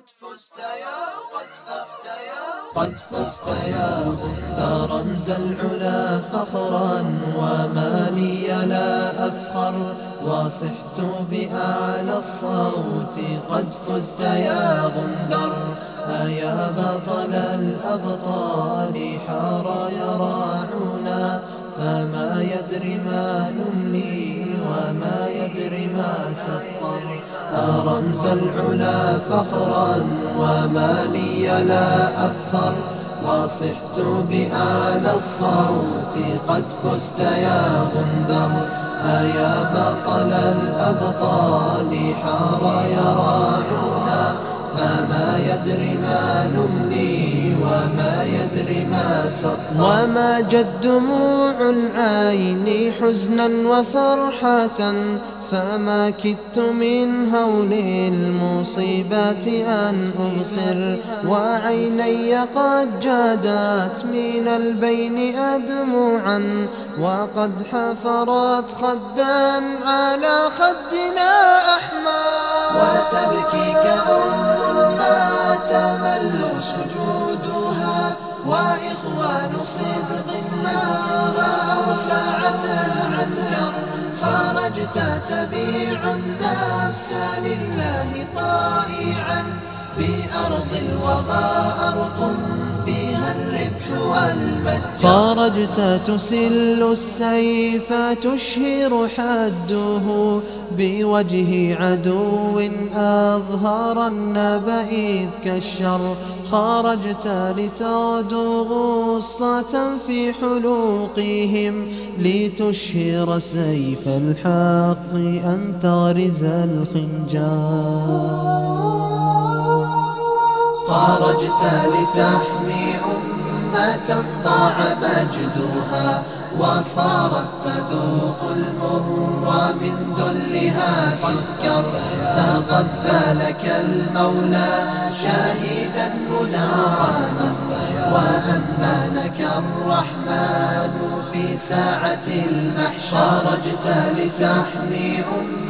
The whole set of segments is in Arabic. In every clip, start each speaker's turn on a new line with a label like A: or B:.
A: قد فزت يا قد فزت يا قد فزت يا غندا رمز العلا فخرا وما لي لا أفخر وصحت بأعلى الصوت قد فزت يا غندر أيا بطل الأبطال حار يراعنا فما يدري ما نملي وما يدري ما سطر أرمز العلا فخرا وما لي لا أفخر وصحت بأعلى الصوت قد فزت يا غندر. أيا بطل الأبطال حار يراعنا فما يدري ما نملي وما يدري ما سطر. وما جد دموع العين حزنا وفرحة فما كدت من هول المصيبات أن أبصر وعيني قد جادت من البين أدموعا وقد حفرت خدا على خدنا أحمر. وتبكي كأم ما تمل سجودها وإخوان صدق ما رأوا ساعة العذر خرجت تبيع النفس لله طائعا بأرض الوغى أرض فيها الربح والمجد خرجت تسل السيف تشهر حده بوجه عدو أظهر النبئ كالشر. خرجت لتغدو غصة في حلوقهم لتشهر سيف الحق أن تغرز الخنجر. خرجت لتحمي أمة ضاع مجدها وصارت تذوق المر من ذلها سكر تقبلك المولى شاهدا منعما وأمنك الرحمن في ساعة المحشر. خرجت لتحمي أمة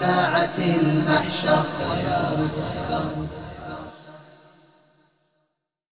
A: ساعة المحشر. يا مقدر